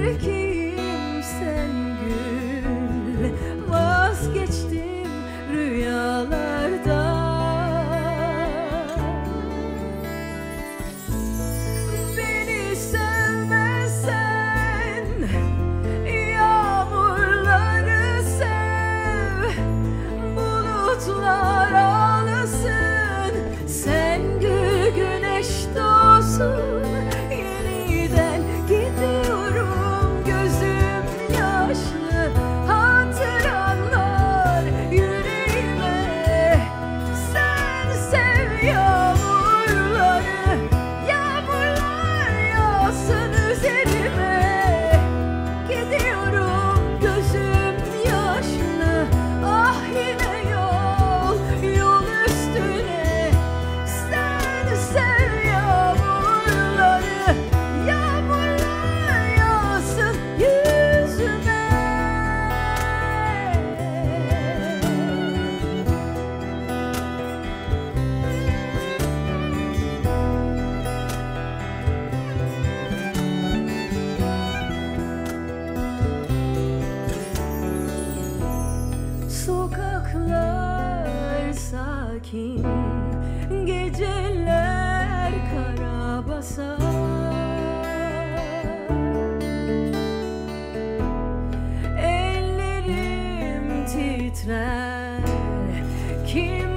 Ricky. Uzaklar sakin Geceler kara basar. Ellerim titrer Kim